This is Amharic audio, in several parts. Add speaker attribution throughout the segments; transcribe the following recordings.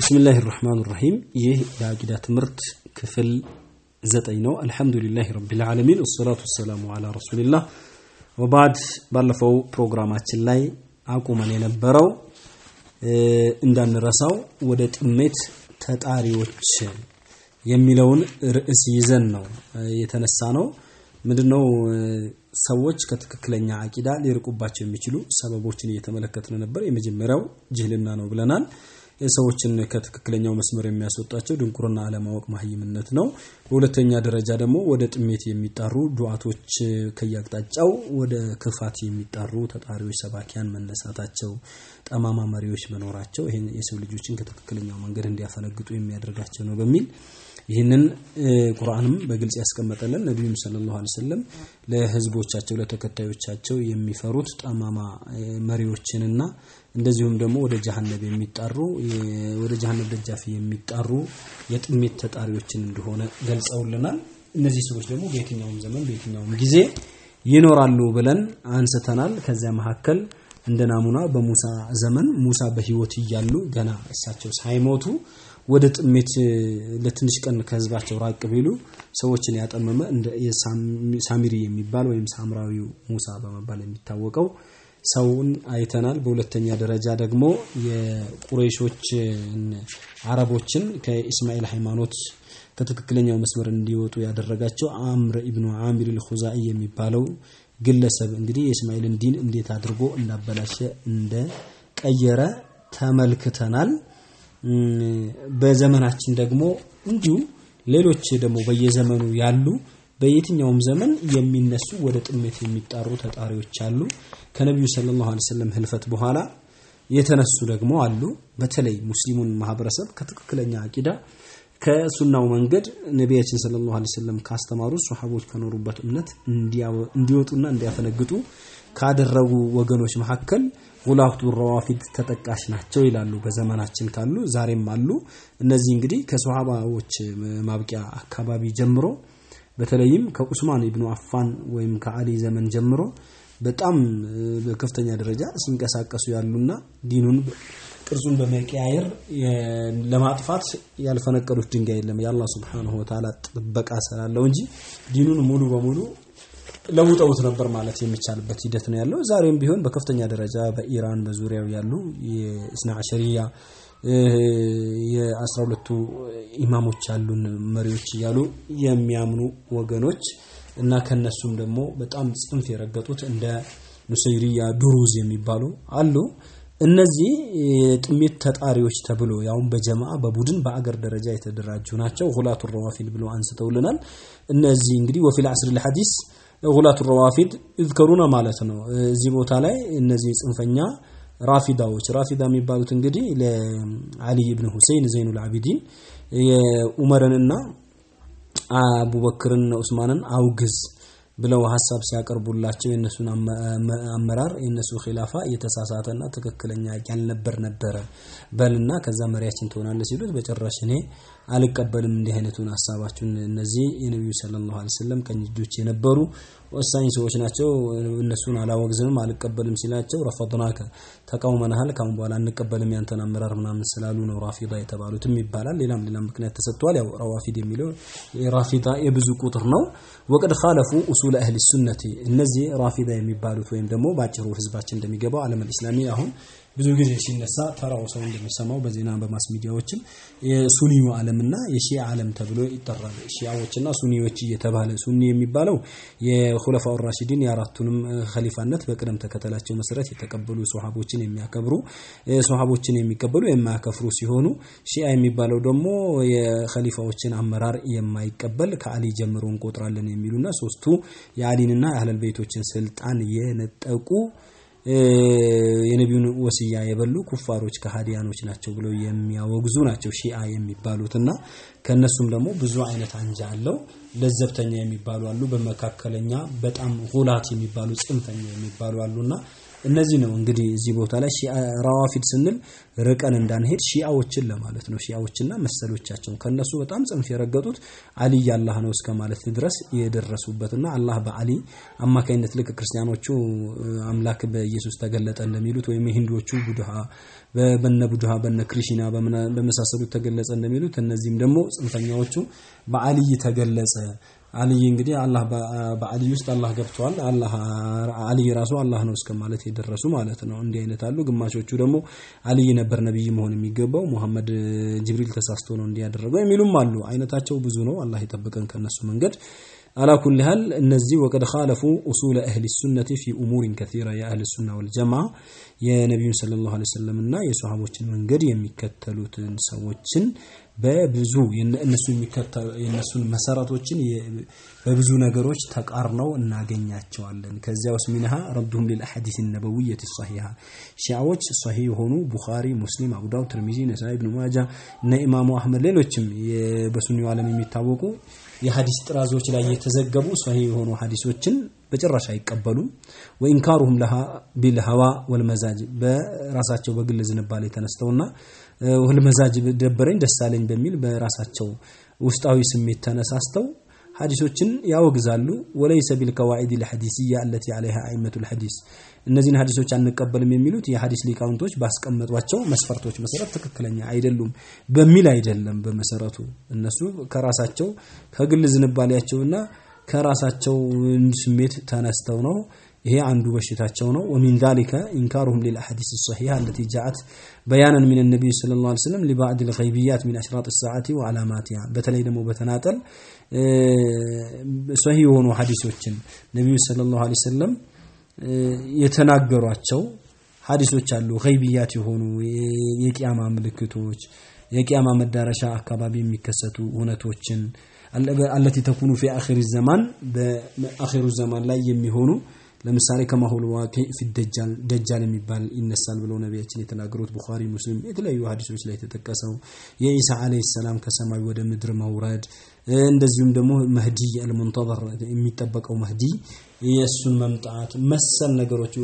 Speaker 1: ብስሚላህ ራህማን ራሂም ይህ የአቂዳ ትምህርት ክፍል ዘጠኝ ነው። አልሐምዱሊላህ ረቢል ዓለሚን። ወሰላቱ ወሰላሙ አላ ረሱሊላህ። ወባድ ባለፈው ፕሮግራማችን ላይ አቁመን የነበረው እንዳንረሳው ወደ ጥሜት ተጣሪዎች የሚለውን ርዕስ ይዘን ነው የተነሳ ነው ምንድነው? ሰዎች ከትክክለኛ አቂዳ ሊርቁባቸው የሚችሉ ሰበቦችን እየተመለከትን ነበር። የመጀመሪያው ጅህልና ነው ብለናል ሰዎችን ከትክክለኛው መስመር የሚያስወጣቸው ድንቁርና አለማወቅ ማህይምነት ነው። በሁለተኛ ደረጃ ደግሞ ወደ ጥሜት የሚጣሩ ዱዓቶች ከያቅጣጫው ወደ ክፋት የሚጣሩ ተጣሪዎች ሰባኪያን መነሳታቸው ጠማማ መሪዎች መኖራቸው ይህን የሰው ልጆችን ከትክክለኛው መንገድ እንዲያፈነግጡ የሚያደርጋቸው ነው በሚል ይህንን ቁርአንም በግልጽ ያስቀመጠልን ነቢዩም ሰለላሁ ዐለይሂ ወሰለም ለህዝቦቻቸው ለተከታዮቻቸው የሚፈሩት ጠማማ መሪዎችንና እንደዚሁም ደግሞ ወደ ጀሃነብ የሚጣሩ ወደ ጀሃነብ ደጃፍ የሚጣሩ የጥሜት ተጣሪዎችን እንደሆነ ገልጸውልናል። እነዚህ ሰዎች ደግሞ በየትኛውም ዘመን በየትኛውም ጊዜ ይኖራሉ ብለን አንስተናል። ከዚያ መካከል እንደ ናሙና በሙሳ ዘመን ሙሳ በህይወት እያሉ ገና እሳቸው ሳይሞቱ ወደ ጥሜት ለትንሽ ቀን ከህዝባቸው ራቅ ቢሉ ሰዎችን ያጠመመ እንደ ሳሚሪ የሚባል ወይም ሳምራዊው ሙሳ በመባል የሚታወቀው ሰውን አይተናል። በሁለተኛ ደረጃ ደግሞ የቁረይሾችን አረቦችን ከኢስማኤል ሃይማኖት ከትክክለኛው መስመር እንዲወጡ ያደረጋቸው አምር ኢብኑ አሚር አልኹዛኢ የሚባለው ግለሰብ እንግዲህ የእስማኤልን ዲን እንዴት አድርጎ እንዳበላሸ እንደ ቀየረ ተመልክተናል። በዘመናችን ደግሞ እንዲሁ ሌሎች ደግሞ በየዘመኑ ያሉ በየትኛውም ዘመን የሚነሱ ወደ ጥሜት የሚጣሩ ተጣሪዎች አሉ። ከነቢዩ ሰለላሁ ዐለይሂ ወሰለም ህልፈት በኋላ የተነሱ ደግሞ አሉ። በተለይ ሙስሊሙን ማህበረሰብ ከትክክለኛ አቂዳ ከሱናው መንገድ ነቢያችን ሰለላሁ ዐለይሂ ወሰለም ካስተማሩ ሱሐቦች ከኖሩበት እምነት እንዲወጡና እንዲያፈነግጡ ካደረጉ ወገኖች መካከል ጉላቱ ረዋፊድ ተጠቃሽ ናቸው ይላሉ። በዘመናችን ካሉ ዛሬም አሉ። እነዚህ እንግዲህ ከሱሐባዎች ማብቂያ አካባቢ ጀምሮ በተለይም ከኡስማን ኢብኑ አፋን ወይም ከአሊ ዘመን ጀምሮ በጣም በከፍተኛ ደረጃ ሲንቀሳቀሱ ያሉና ዲኑን ቅርጹን በመቀያየር ለማጥፋት ያልፈነቀሉት ድንጋይ የለም። የአላህ ሱብሓነሁ ወተዓላ ጥበቃ ስላለው እንጂ ዲኑን ሙሉ በሙሉ ለውጠውት ነበር ማለት የሚቻልበት ሂደት ነው ያለው። ዛሬም ቢሆን በከፍተኛ ደረጃ በኢራን በዙሪያው ያሉ የኢስና አሸሪያ የአስራ ሁለቱ ኢማሞች ያሉን መሪዎች እያሉ የሚያምኑ ወገኖች እና ከነሱም ደግሞ በጣም ጽንፍ የረገጡት እንደ ኑሰይሪያ ዱሩዝ የሚባሉ አሉ። እነዚህ ጥሜት ተጣሪዎች ተብሎ ያውም በጀማ በቡድን በአገር ደረጃ የተደራጁ ናቸው። ሁላቱ ረዋፊድ ብሎ አንስተውልናል። እነዚህ እንግዲህ ወፊል አስር ልሐዲስ ሁላቱ ረዋፊድ ይዝከሩነ ማለት ነው። እዚህ ቦታ ላይ እነዚህ ጽንፈኛ ራፊዳዎች ራፊዳ የሚባሉት እንግዲህ ለአሊ ኢብን ሁሴይን ዘይኑል አቢዲን የኡመርንና አቡበክርን ዑስማንን አውግዝ ብለው ሀሳብ ሲያቀርቡላቸው የእነሱን አመራር የእነሱ ኺላፋ የተሳሳተና ትክክለኛ ያልነበር ነበረ በልና ከዛ መሪያችን ትሆናለህ ሲሉት በጭራሽ እኔ አልቀበልም እንዲህ አይነቱን ሀሳባችሁን እነዚህ የነቢዩ ሰለላሁ ዐለይሂ ወሰለም ቀኝ እጆች የነበሩ ወሳኝ ሰዎች ናቸው። እነሱን አላወግዝንም አልቀበልም ሲላቸው ረፈድናከ ተቃውመናሃል ካሁን በኋላ አንቀበልም ያንተን አመራር ምናምን ስላሉ ነው ራፊዳ የተባሉትም ይባላል። ሌላም ሌላም ምክንያት ተሰጥቷል። ያው ረዋፊድ የሚለው ራፊዳ የብዙ ቁጥር ነው። ወቀድ ኻለፉ ኡሱል አህሊ ሱነቲ እነዚህ ራፊዳ የሚባሉት ወይም ደግሞ ባጭሩ ህዝባችን እንደሚገባው ዓለም አልእስላሚ አሁን ብዙ ጊዜ ሲነሳ ተራው ሰው እንደሚሰማው በዜና በማስ ሚዲያዎችም የሱኒው ዓለምና የሺዓ ዓለም ተብሎ ይጠራል። ሺዓዎችና ሱኒዎች እየተባለ ሱኒ የሚባለው የኹለፋው ራሺዲን የአራቱንም ኸሊፋነት በቅደም ተከተላቸው መሰረት የተቀበሉ ሱሐቦችን የሚያከብሩ ሱሐቦችን የሚቀበሉ የማያከፍሩ ሲሆኑ ሺዓ የሚባለው ደግሞ የኸሊፋዎችን አመራር የማይቀበል ከአሊ ጀምሮ እንቆጥራለን የሚሉና ሶስቱ የአሊንና የአህለል ቤቶችን ስልጣን የነጠቁ የነቢዩን ወስያ የበሉ ኩፋሮች ከሃዲያኖች ናቸው ብለው የሚያወግዙ ናቸው ሺአ የሚባሉትና ከነሱም ደግሞ ብዙ አይነት አንጃ አለው። ለዘብተኛ የሚባሉ አሉ። በመካከለኛ በጣም ጉላት የሚባሉ ጽንፈኛ የሚባሉ አሉና እነዚህ ነው እንግዲህ እዚህ ቦታ ላይ ረዋፊድ ስንል ርቀን እንዳንሄድ ሺአዎችን ለማለት ነው። ሺአዎችና መሰሎቻቸው ከነሱ በጣም ጽንፍ የረገጡት አልይ አላህ ነው እስከ ማለት ድረስ የደረሱበትና አላህ በአሊ አማካኝነት ልክ ክርስቲያኖቹ አምላክ በኢየሱስ ተገለጠ እንደሚሉት ወይም የሂንዶቹ ቡድሃ በነ ቡድሃ በነ ክሪሽና በመሳሰሉት ተገለጸ እንደሚሉት እነዚህም ደግሞ ጽንፈኛዎቹ በአልይ ተገለጸ አልይ እንግዲህ አላህ በአልይ ውስጥ አላህ ገብቷል። አላህ አልይ ራሱ አላህ ነው እስከ ማለት የደረሱ ማለት ነው። እንዲህ አይነት አሉ። ግማሾቹ ደግሞ አልይ ነበር ነብይ መሆን የሚገባው ሙሐመድ ጅብሪል ተሳስቶ ነው እንዲያደረገው የሚሉም አሉ። አይነታቸው ብዙ ነው። አላህ ይጠብቀን ከነሱ መንገድ። አላ ኩል ሃል እነዚህ ወቀድ ኻለፉ ኡሱለ አህሊ ሱነቲ ፊ ኡሙሪን ከሲራ የአህል ሱና ወልጀማ የነቢዩን ሰለላሁ ዐለይሂ ወሰለም እና የሰሃቦችን መንገድ የሚከተሉትን ሰዎችን በብዙ እነሱ የእነሱን መሰረቶችን በብዙ ነገሮች ተቃርነው እናገኛቸዋለን። ከዚያ ውስጥ ሚንሃ ረዱሁም ሊልአሐዲስ ነበዊየት ሰሒሃ ሺዓዎች ሰሒህ የሆኑ ቡኻሪ፣ ሙስሊም፣ አቡ ዳውድ፣ ትርሚዚ፣ ነሳኢ፣ ኢብኑ ማጃ እነ ኢማሙ አህመድ ሌሎችም በሱኒው ዓለም የሚታወቁ የሐዲስ ጥራዞች ላይ የተዘገቡ ሰሒህ የሆኑ ሐዲሶችን በጭራሽ አይቀበሉም። ወኢንካሩሁም ለሃ ወልመዛጅ በራሳቸው በግል ዝንባሌ ተነስተውና ወልመዛጅ ደበረኝ ደሳለኝ በሚል በራሳቸው ውስጣዊ ስሜት ተነሳስተው ሐዲሶችን ያወግዛሉ። ወለይሰ ቢልቀዋዒድ ልሐዲስያ አለቲ ዐለይሃ አኢመቱል ሐዲስ እነዚህን ሐዲሶች አንቀበልም የሚሉት የሐዲስ ሊቃውንቶች ባስቀመጧቸው መስፈርቶች መሰረት ትክክለኛ አይደሉም በሚል አይደለም። በመሰረቱ እነሱ ከራሳቸው ከግል ዝንባሌያቸውና ከራሳቸው ስሜት ተነስተው ነው። ይሄ አንዱ በሽታቸው ነው። ወሚን ዛሊከ ኢንካሩሁም ሊልአሐዲስ ሰሒሃ አለቲ ጃአት በያነን ሚን ነቢይ ሰለላሁ ዐለይሂ ወሰለም ሊባዕድ ልገይብያት ሚን አሽራጥ ሰዓቲ ወዓላማቲሃ በተለይ ደግሞ በተናጠል ሰሒህ የሆኑ ሐዲሶችን ነቢዩ ሰለላሁ ዐለይሂ ወሰለም የተናገሯቸው ሐዲሶች አሉ። ገይብያት የሆኑ የቂያማ ምልክቶች፣ የቂያማ መዳረሻ አካባቢ የሚከሰቱ እውነቶችን አለቲ ተኩኑ ፊ አኺር ዘማን በአኺሩ ዘማን ላይ የሚሆኑ ለምሳሌ ከማሁል ዋቂ ፊ ደጃል ደጃል የሚባል ይነሳል ብለው ነቢያችን የተናገሩት ቡኻሪ፣ ሙስሊም የተለያዩ ሀዲሶች ላይ የተጠቀሰው የኢሳ አለይሂ ሰላም ከሰማይ ወደ ምድር መውረድ እንደዚሁም ደግሞ መህዲ አልሙንተዘር የሚጠበቀው መህዲ የእሱን መምጣት መሰል ነገሮች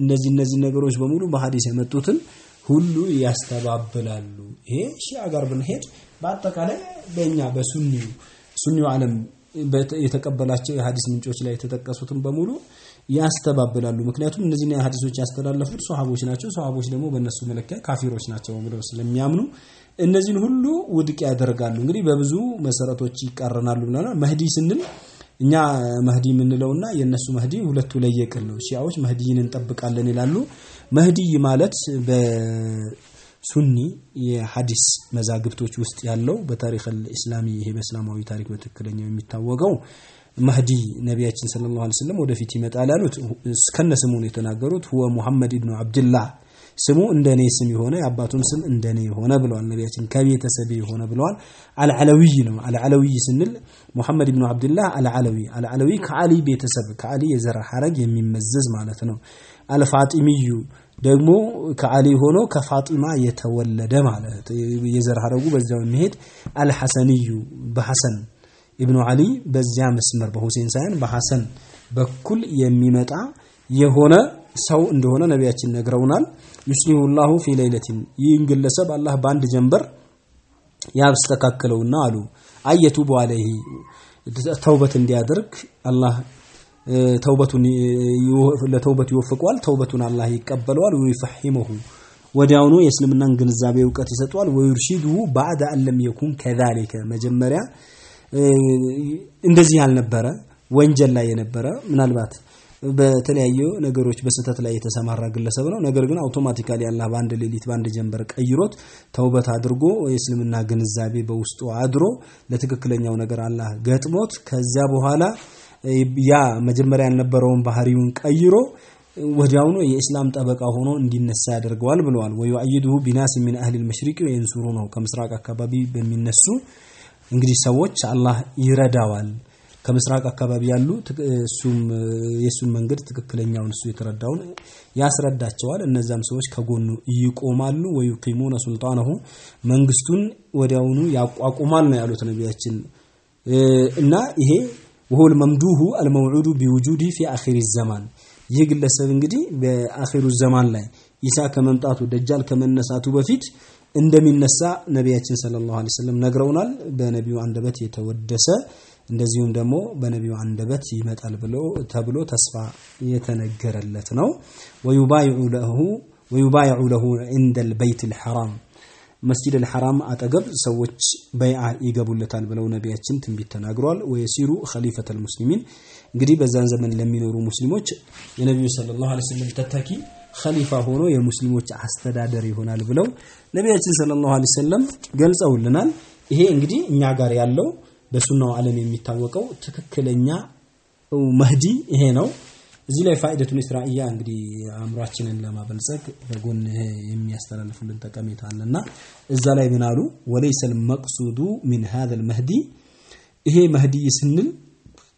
Speaker 1: እነዚህ እነዚህ ነገሮች በሙሉ በሀዲስ የመጡትን ሁሉ ያስተባብላሉ። ይሄ ሺዓ ጋር ብንሄድ በአጠቃላይ በእኛ በሱኒው ሱኒው ዓለም የተቀበላቸው የሀዲስ ምንጮች ላይ የተጠቀሱትን በሙሉ ያስተባብላሉ። ምክንያቱም እነዚህን ሀዲሶች ያስተላለፉት ሶሃቦች ናቸው። ሶሃቦች ደግሞ በእነሱ መለኪያ ካፊሮች ናቸው ብለው ስለሚያምኑ እነዚህን ሁሉ ውድቅ ያደርጋሉ። እንግዲህ በብዙ መሰረቶች ይቃረናሉ ብለናል። መህዲ ስንል እኛ መህዲ የምንለውና የእነሱ መህዲ ሁለቱ ለየቅል ነው። ሺዓዎች መህዲይን እንጠብቃለን ይላሉ። መህዲይ ማለት በሱኒ የሐዲስ መዛግብቶች ውስጥ ያለው በታሪክ ኢስላሚ ይሄ በእስላማዊ ታሪክ በትክክለኛው የሚታወቀው መህዲ ነቢያችን ሰለላሁ ዐለይሂ ወሰለም ወደፊት ይመጣል ያሉት እስከነ ስሙ ነው የተናገሩት። ሁወ ሙሐመድ ኢብኑ አብድላህ ስሙ እንደኔ ስም የሆነ የአባቱም ስም እንደኔ የሆነ ብለዋል ነቢያችን። ከቤተሰቤ የሆነ ብለዋል። العلوي ነው። العلوي ስንል ሙሐመድ ኢብኑ አብድላህ አልዓለዊ العلوي ከአሊ ቤተሰብ ከአሊ የዘር ሐረግ የሚመዘዝ ማለት ነው። الفاطمي ደግሞ ከአሊ ሆኖ ከፋጢማ የተወለደ ማለት የዘር ሐረጉ በዚያው የሚሄድ الحسني በሐሰን ኢብኑ አሊ በዚያ መስመር በሁሴን ሳይሆን በሐሰን በኩል የሚመጣ የሆነ ሰው እንደሆነ ነቢያችን ነግረውናል። يصلحه الله في ليلة ይህን ግለሰብ አላህ በአንድ ጀንበር ያስተካክለውና አሉ አየቱቡ አለይሂ ተውበት እንዲያደርግ አላህ ተውበቱን ለተውበት ይወፍቀዋል። ተውበቱን አላህ ይቀበለዋል። ወይፈሂመሁ ወዲያውኑ የእስልምናን ግንዛቤ እውቀት ይሰጠዋል። ወዩርሺዱሁ ባዕደ አለም የኩን ከዛሊከ መጀመሪያ እንደዚህ ያልነበረ ወንጀል ላይ የነበረ ምናልባት በተለያዩ ነገሮች በስህተት ላይ የተሰማራ ግለሰብ ነው። ነገር ግን አውቶማቲካሊ አላህ በአንድ ሌሊት በአንድ ጀንበር ቀይሮት ተውበት አድርጎ የእስልምና ግንዛቤ በውስጡ አድሮ ለትክክለኛው ነገር አላህ ገጥሞት ከዚያ በኋላ ያ መጀመሪያ ያልነበረውን ባህሪውን ቀይሮ ወዲያውኑ የኢስላም ጠበቃ ሆኖ እንዲነሳ ያደርገዋል ብለዋል። ወዩአይዱሁ ቢናስ ሚን አህሊል መሽሪቅ ወየንሱሩ ነው ከምስራቅ አካባቢ በሚነሱ እንግዲህ ሰዎች አላህ ይረዳዋል። ከምስራቅ አካባቢ ያሉ እሱም የእሱን መንገድ ትክክለኛውን እሱ የተረዳውን ያስረዳቸዋል። እነዛም ሰዎች ከጎኑ ይቆማሉ። ወዩቂሙነ ሱልጣነሁ መንግስቱን ወዲያውኑ ያቋቁማል ነው ያሉት ነቢያችን እና ይሄ ወሁል መምዱሁ አልመውዑዱ ቢውጁዲ ፊ አኺሪ ዘማን ይህ ግለሰብ እንግዲህ በአኺሩ ዘማን ላይ ኢሳ ከመምጣቱ ደጃል ከመነሳቱ በፊት እንደሚነሳ ነቢያችን ሰለላሁ ዐለይሂ ወሰለም ነግረውናል። በነቢዩ አንደበት የተወደሰ እንደዚሁም ደግሞ በነቢዩ አንደበት ይመጣል ብሎ ተብሎ ተስፋ የተነገረለት ነው። ወዩባይዑ ለሁ ዒንደል በይቲል ሐራም መስጂድ አልሐራም አጠገብ ሰዎች በይዓ ይገቡለታል ብለው ነቢያችን ትንቢት ተናግረዋል። ወየሲሩ ኸሊፈተል ሙስሊሚን እንግዲህ በዛን ዘመን ለሚኖሩ ሙስሊሞች የነቢዩ ሰለላሁ ዐለይሂ ወሰለም ተተኪ ኸሊፋ ሆኖ የሙስሊሞች አስተዳደር ይሆናል ብለው ነቢያችን ሰለላሁ ዐለይሂ ወሰለም ገልጸውልናል። ይሄ እንግዲህ እኛ ጋር ያለው በሱናው ዓለም የሚታወቀው ትክክለኛ መህዲ ይሄ ነው። እዚህ ላይ ፋይደቱን እስራኢያ እንግዲህ አእምሯችንን ለማበልጸግ በጎን የሚያስተላልፉልን ጠቀሜታ አለና እዛ ላይ ምን? ወለይሰል መቅሱዱ ሚን ሀዘል መህዲ ይሄ መህዲ ስንል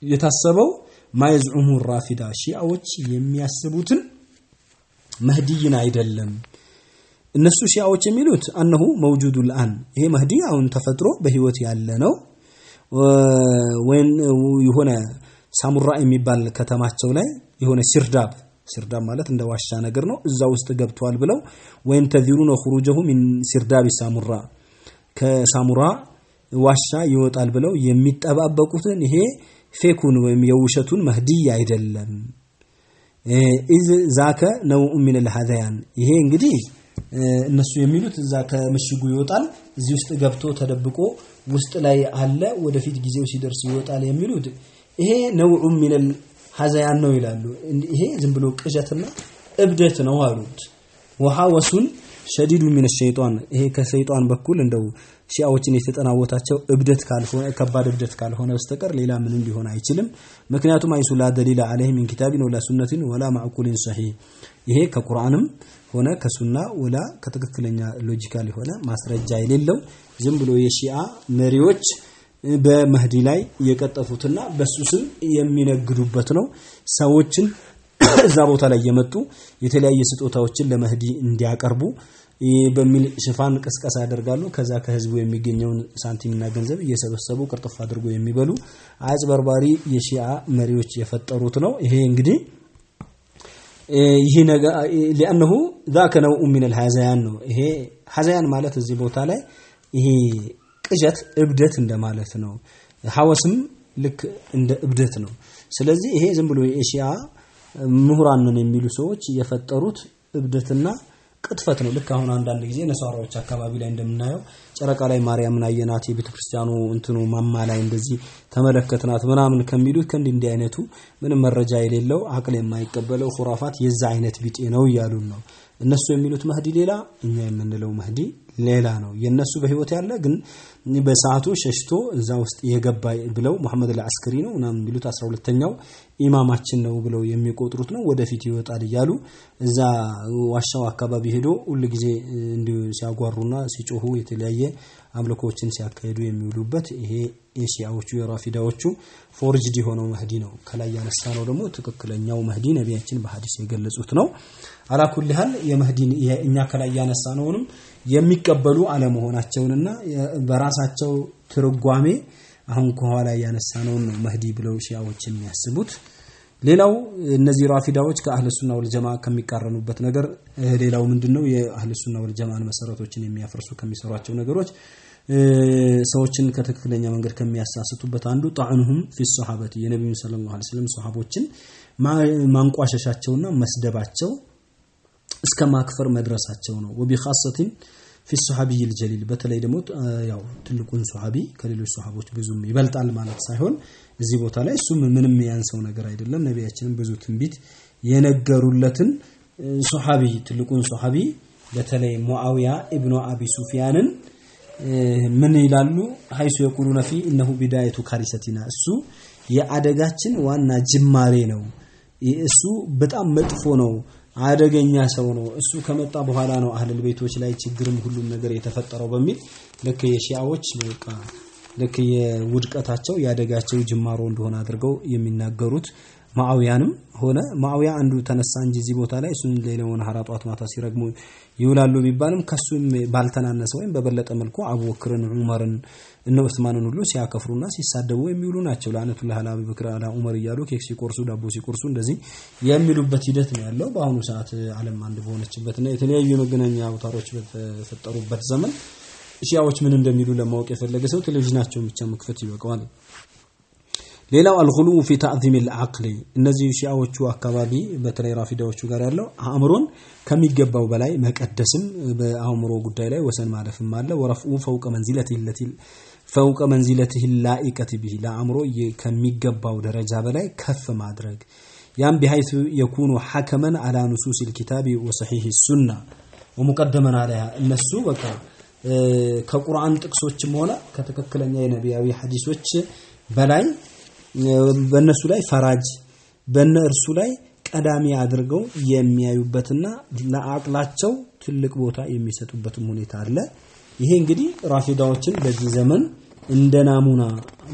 Speaker 1: የታሰበው ማየዝዑሙ ራፊዳ ሺአዎች የሚያስቡትን መህዲይን አይደለም። እነሱ ሺአዎች የሚሉት አነሁ መውጁዱ ልአን ይሄ መህዲ አሁን ተፈጥሮ በህይወት ያለ ነው ወይም የሆነ ሳሙራ የሚባል ከተማቸው ላይ የሆነ ሲርዳብ ሲርዳብ ማለት እንደ ዋሻ ነገር ነው። እዛ ውስጥ ገብተዋል ብለው ወይም ተዚሩነ ኹሩጀሁ ሚን ሲርዳቢ ሳሙራ ከሳሙራ ዋሻ ይወጣል ብለው የሚጠባበቁትን ይሄ ፌኩን ወይም የውሸቱን መህዲይ አይደለም። إذ ذاك نوع من الهذيان ይሄ እንግዲህ እነሱ የሚሉት እዛ ከምሽጉ ይወጣል፣ እዚህ ውስጥ ገብቶ ተደብቆ ውስጥ ላይ አለ፣ ወደፊት ጊዜው ሲደርስ ይወጣል የሚሉት ይሄ نوع من الهذيان ነው ይላሉ። ይሄ ዝም ብሎ ቅዠትና እብደት ነው አሉት። وهوس شديد من الشيطان ይሄ ከሸይጣን በኩል እንደው ሺአዎችን የተጠናወታቸው እብደት ካልሆነ ከባድ እብደት ካልሆነ በስተቀር ሌላ ምንም ሊሆን አይችልም። ምክንያቱም حيث لا دليل عليه من كتاب ولا سنة ولا معقول صحيح ይሄ ከቁርአንም ሆነ ከሱና ወላ ከትክክለኛ logical የሆነ ማስረጃ የሌለው ዝም ብሎ የሺአ መሪዎች በመህዲ ላይ የቀጠፉትና በሱ ስም የሚነግዱበት ነው። ሰዎችን እዛ ቦታ ላይ የመጡ የተለያየ ስጦታዎችን ለመህዲ እንዲያቀርቡ በሚል ሽፋን ቅስቀሳ ያደርጋሉ። ከዛ ከህዝቡ የሚገኘውን ሳንቲምና ገንዘብ እየሰበሰቡ ቅርጥፍ አድርጎ የሚበሉ አጭበርባሪ የሺአ መሪዎች የፈጠሩት ነው። ይሄ እንግዲህ ይህ ነገር ሊአነሁ ዛከ ነውኡ ሚነል ሐዘያን ነው። ይሄ ሐዘያን ማለት እዚህ ቦታ ላይ ይሄ ቅዠት እብደት እንደማለት ነው። ሐወስም ልክ እንደ እብደት ነው። ስለዚህ ይሄ ዝም ብሎ የኤሽያ ምሁራን ነን የሚሉ ሰዎች የፈጠሩት እብደትና ቅጥፈት ነው። ልክ አሁን አንዳንድ ጊዜ ነሷራዎች አካባቢ ላይ እንደምናየው ጨረቃ ላይ ማርያምን አየናት የቤተ ክርስቲያኑ እንትኑ ማማ ላይ እንደዚህ ተመለከትናት ምናምን ከሚሉት ከእንዲህ እንዲህ አይነቱ ምንም መረጃ የሌለው አቅል የማይቀበለው ሁራፋት የዛ አይነት ቢጤ ነው እያሉን ነው። እነሱ የሚሉት መህዲ ሌላ፣ እኛ የምንለው መህዲ ሌላ ነው። የነሱ በህይወት ያለ ግን በሰዓቱ ሸሽቶ እዛ ውስጥ የገባ ብለው መሐመድ አልአስከሪ ነው ምናምን የሚሉት 12ተኛው ኢማማችን ነው ብለው የሚቆጥሩት ነው። ወደፊት ይወጣል እያሉ እዛ ዋሻው አካባቢ ሄዶ ሁል ጊዜ እንዲሁ ሲያጓሩና ሲጮሁ የተለያየ አምልኮችን ሲያካሂዱ የሚውሉበት ይሄ የሺያዎቹ የራፊዳዎቹ forged የሆነው መህዲ ነው። ከላይ ያነሳነው ደግሞ ትክክለኛው መህዲ ነቢያችን በሐዲስ የገለጹት ነው። على كل حال የመህዲን እኛ ከላይ ያነሳነውንም የሚቀበሉ አለመሆናቸውንና በራሳቸው ትርጓሜ አሁን ከኋላ ያነሳነውን ነው መህዲ ብለው ሺያዎች የሚያስቡት። ሌላው እነዚህ ራፊዳዎች ከአህለ ሱና ወል ጀማ ከሚቃረኑበት ነገር ሌላው ምንድነው? የአህለ ሱና ወል ጀማን መሰረቶችን የሚያፈርሱ ከሚሰሯቸው ነገሮች ሰዎችን ከትክክለኛ መንገድ ከሚያሳስቱበት አንዱ طعنهم في الصحابة የነቢዩ صلى الله عليه وسلم ሶሐቦችን ማንቋሸሻቸውና መስደባቸው እስከ ማክፈር መድረሳቸው ነው። وبخاصة في الصحابي الجليل በተለይ ደግሞ ያው ትልቁን ሶሐቢ ከሌሎች ሶሐቦች ብዙም ይበልጣል ማለት ሳይሆን እዚህ ቦታ ላይ እሱም ምንም ያንሰው ነገር አይደለም። ነቢያችንም ብዙ ትንቢት የነገሩለትን ሶሐቢ ትልቁን ሶሐቢ በተለይ ሙአዊያ ኢብኑ አቢ ሱፊያንን ምን ይላሉ? حيث يقولون فيه أنه بداية كارثتنا እሱ የአደጋችን ዋና ጅማሬ ነው። እሱ በጣም መጥፎ ነው፣ አደገኛ ሰው ነው። እሱ ከመጣ በኋላ ነው አህለል ቤቶች ላይ ችግርም ሁሉም ነገር የተፈጠረው በሚል ልክ የሺያዎች ልክ የውድቀታቸው የአደጋቸው ጅማሮ እንደሆነ አድርገው የሚናገሩት ማዕውያንም ሆነ ማዕውያ አንዱ ተነሳ እንጂ እዚህ ቦታ ላይ እሱን ሌላውን ሀራ ማታ ሲረግሙ ይውላሉ ቢባልም ከሱም ባልተናነሰ ወይም በበለጠ መልኩ አቡበክርን ዑመርን እነ ዑስማንን ሁሉ ሲያከፍሩና ሲሳደቡ የሚውሉ ናቸው። ለአነቱላህ አላ አቡበክር አላ ዑመር እያሉ ኬክ ሲቆርሱ ዳቦ ሲቆርሱ እንደዚህ የሚሉበት ሂደት ነው ያለው። በአሁኑ ሰዓት ዓለም አንድ በሆነችበትና የተለያዩ የመገናኛ አውታሮች በተፈጠሩበት ዘመን ሺያዎች ምን እንደሚሉ ለማወቅ የፈለገ ሰው ቴሌቪዥናቸውን ብቻ መክፈት ይበቃዋል። ሌላው አልጉሉ ፊ ተዕዚም ልዓቅሊ እነዚህ ሺያዎቹ አካባቢ በተለይ ራፊዳዎቹ ጋር ያለው አእምሮን ከሚገባው በላይ መቀደስም በአእምሮ ጉዳይ ላይ ወሰን ማለፍም አለ። ወረፍኡ ፈውቀ መንዚለት ፈውቀ መንዚለትህ ላኢቀት ቢሂ ለአእምሮ ከሚገባው ደረጃ በላይ ከፍ ማድረግ። ያም ቢሀይቱ የኩኑ ሐከመን አላ ኑሱስ ልኪታቢ ወሰሒህ ሱና። ወሙቀደመን አለያ እነሱ በቃ ከቁርአን ጥቅሶችም ሆነ ከትክክለኛ የነቢያዊ ሐዲሶች በላይ በእነሱ ላይ ፈራጅ በነ እርሱ ላይ ቀዳሚ አድርገው የሚያዩበትና ለአቅላቸው ትልቅ ቦታ የሚሰጡበትም ሁኔታ አለ። ይሄ እንግዲህ ራፊዳዎችን በዚህ ዘመን እንደ ናሙና